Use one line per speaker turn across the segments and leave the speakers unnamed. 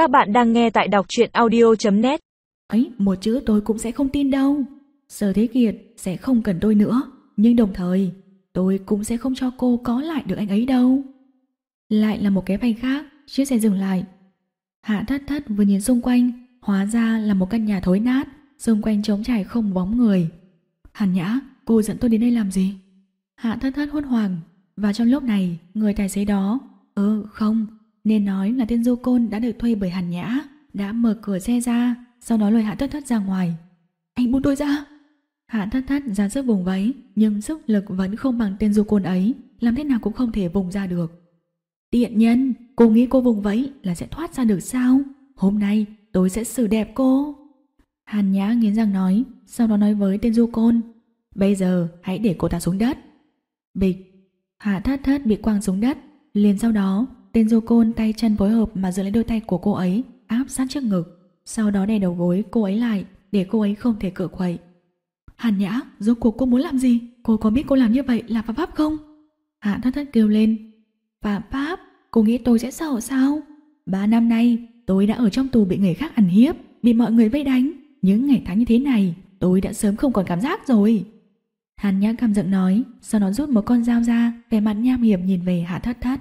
Các bạn đang nghe tại đọc truyện audio.net
ấy một chữ tôi cũng sẽ không tin đâu. Sở Thế Kiệt sẽ không cần tôi nữa, nhưng đồng thời tôi cũng sẽ không cho cô có lại được anh ấy đâu. Lại là một cái phanh khác, chiếc xe dừng lại. Hạ thất thất vừa nhìn xung quanh, hóa ra là một căn nhà thối nát, xung quanh trống trải không bóng người. Hàn nhã, cô dẫn tôi đến đây làm gì? Hạ thất thất hốt hoảng, và trong lúc này, người tài xế đó, ừ không, nên nói là tên du côn đã được thuê bởi Hàn nhã, đã mở cửa xe ra, sau đó lôi hạ thất thất ra ngoài. Anh buông tôi ra! Hạ thất thất ra sức vùng vẫy, nhưng sức lực vẫn không bằng tên du côn ấy, làm thế nào cũng không thể vùng ra được. Tiện nhân, cô nghĩ cô vùng vẫy là sẽ thoát ra được sao? Hôm nay tôi sẽ xử đẹp cô. Hàn Nhã nghiến răng nói, sau đó nói với tên du côn. Bây giờ hãy để cô ta xuống đất. Bịch, hạ thất thất bị quăng xuống đất. Liền sau đó, tên du côn tay chân phối hợp mà giữ lấy đôi tay của cô ấy, áp sát trước ngực. Sau đó đè đầu gối cô ấy lại để cô ấy không thể cựa quậy. Hàn Nhã, rốt cuộc cô muốn làm gì? Cô có biết cô làm như vậy là phạm pháp không? Hạ thất thất kêu lên. Phạm pháp? Cô nghĩ tôi sẽ sợ sao? Ba năm nay, tôi đã ở trong tù bị người khác ăn hiếp, bị mọi người vây đánh. Những ngày tháng như thế này, tôi đã sớm không còn cảm giác rồi. Hàn Nhã cảm giận nói, sau đó rút một con dao ra, vẻ mặt nham hiểm nhìn về Hạ Thất Thất.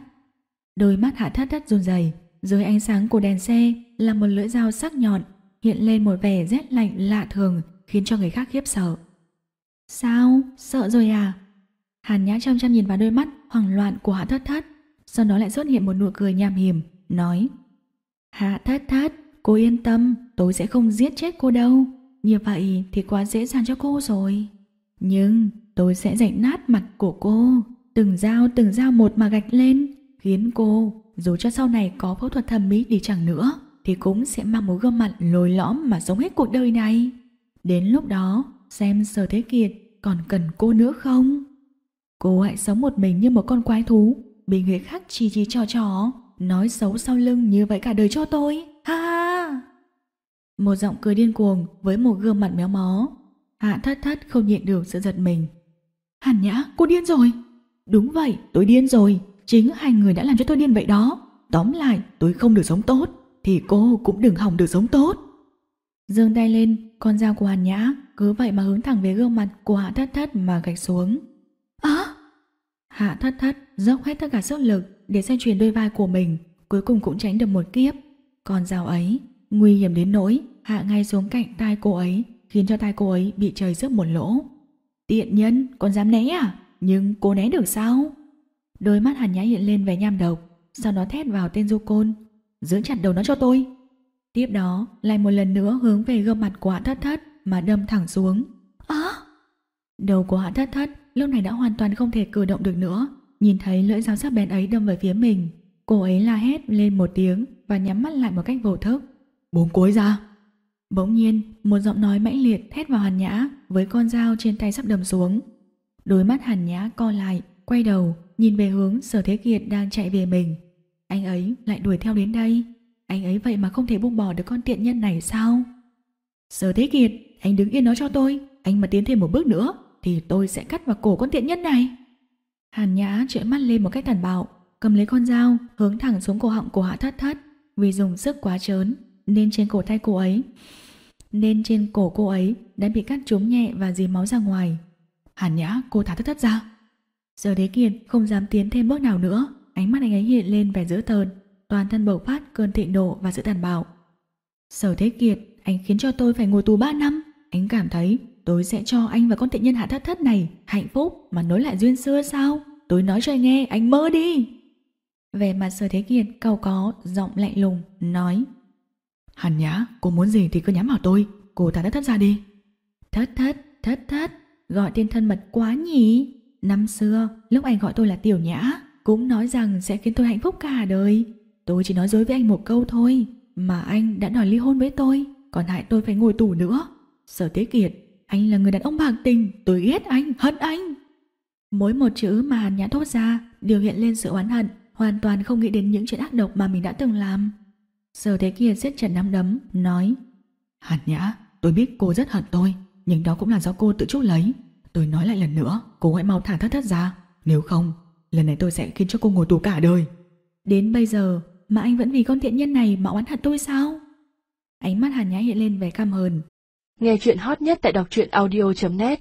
Đôi mắt Hạ Thất Thất run rẩy, dưới ánh sáng của đèn xe là một lưỡi dao sắc nhọn, hiện lên một vẻ rét lạnh lạ thường, khiến cho người khác khiếp sợ. Sao? Sợ rồi à? Hàn Nhã chăm chăm nhìn vào đôi mắt hoảng loạn của Hạ Thất Thất, sau đó lại xuất hiện một nụ cười nham hiểm, nói: "Hạ Thất Thất, cô yên tâm, tôi sẽ không giết chết cô đâu. Như vậy thì quá dễ dàng cho cô rồi." Nhưng tôi sẽ rạch nát mặt của cô, từng dao từng dao một mà gạch lên, khiến cô, dù cho sau này có phẫu thuật thẩm mỹ đi chẳng nữa, thì cũng sẽ mang một gương mặt lồi lõm mà sống hết cuộc đời này. Đến lúc đó, xem Sở Thế Kiệt còn cần cô nữa không? Cô hãy sống một mình như một con quái thú, bị người khác chi chi cho trò, nói xấu sau lưng như vậy cả đời cho tôi. Ha ha! Một giọng cười điên cuồng với một gương mặt méo mó, Hạ thất thất không nhịn được sự giật mình. Hàn nhã, cô điên rồi. Đúng vậy, tôi điên rồi. Chính hai người đã làm cho tôi điên vậy đó. Tóm lại, tôi không được sống tốt, thì cô cũng đừng hỏng được sống tốt. Dương tay lên, con dao của Hàn nhã cứ vậy mà hướng thẳng về gương mặt của Hạ thất thất mà gạch xuống. Á! Hạ thất thất dốc hết tất cả sức lực để xoay chuyển đôi vai của mình, cuối cùng cũng tránh được một kiếp. Con dao ấy, nguy hiểm đến nỗi hạ ngay xuống cạnh tai cô ấy khiến cho tai cô ấy bị trời rớt một lỗ. Tiện nhân, còn dám né à? Nhưng cô né được sao? Đôi mắt hàn nhã hiện lên vẻ nham độc, sau đó thét vào tên du côn. Giữ chặt đầu nó cho tôi. Tiếp đó, lại một lần nữa hướng về gương mặt của hạ thất thất mà đâm thẳng xuống. Á! Đầu của hạ thất thất lúc này đã hoàn toàn không thể cử động được nữa. Nhìn thấy lưỡi dao sắc bén ấy đâm về phía mình. Cô ấy la hét lên một tiếng và nhắm mắt lại một cách vô thức. Buông ấy ra! Bỗng nhiên, một giọng nói mãnh liệt thét vào Hàn Nhã với con dao trên tay sắp đâm xuống. Đôi mắt Hàn Nhã co lại, quay đầu, nhìn về hướng Sở Thế Kiệt đang chạy về mình. Anh ấy lại đuổi theo đến đây. Anh ấy vậy mà không thể buông bỏ được con tiện nhân này sao? Sở Thế Kiệt, anh đứng yên nói cho tôi. Anh mà tiến thêm một bước nữa, thì tôi sẽ cắt vào cổ con tiện nhân này. Hàn Nhã trợn mắt lên một cách tàn bạo, cầm lấy con dao, hướng thẳng xuống cổ họng của Hạ Thất Thất. Vì dùng sức quá trớn, nên trên cổ tay cô ấy nên trên cổ cô ấy đã bị cắt trúng nhẹ và dì máu ra ngoài. Hàn nhã cô thả thất thất ra. Giờ đế kiệt không dám tiến thêm bước nào nữa, ánh mắt anh ấy hiện lên vẻ dữ tợn, toàn thân bộc phát cơn thịnh nộ và sự tàn bạo. Sở Thế Kiệt, anh khiến cho tôi phải ngồi tù 3 năm. Anh cảm thấy tôi sẽ cho anh và con tiện nhân hạ thất thất này hạnh phúc mà nối lại duyên xưa sao? Tôi nói cho anh nghe, anh mơ đi. Về mặt Sở Thế Kiệt cầu có, giọng lạnh lùng, nói Hàn nhã, cô muốn gì thì cứ nhắm vào tôi, cô ta đã thất ra đi. Thất thất, thất thất, gọi tên thân mật quá nhỉ? Năm xưa, lúc anh gọi tôi là Tiểu Nhã, cũng nói rằng sẽ khiến tôi hạnh phúc cả đời. Tôi chỉ nói dối với anh một câu thôi, mà anh đã đòi ly hôn với tôi, còn hại tôi phải ngồi tù nữa. Sở Tế Kiệt, anh là người đàn ông bạc tình, tôi ghét anh, hận anh. Mỗi một chữ mà Hàn Nhã thốt ra đều hiện lên sự oán hận, hoàn toàn không nghĩ đến những chuyện ác độc mà mình đã từng làm. Sở Thế Kiệt siết chặt nắm đấm, nói Hàn Nhã, tôi biết cô rất hận tôi, nhưng đó cũng là do cô tự chuốc lấy. Tôi nói lại lần nữa, cô hãy mau thả thất thất ra. Nếu không, lần này tôi sẽ khiến cho cô ngồi tù cả đời. Đến bây giờ, mà anh vẫn vì con tiện nhân này mà oán hận tôi sao? Ánh mắt Hàn Nhã hiện lên vẻ căm hờn.
Nghe chuyện hot nhất tại đọc truyện audio.net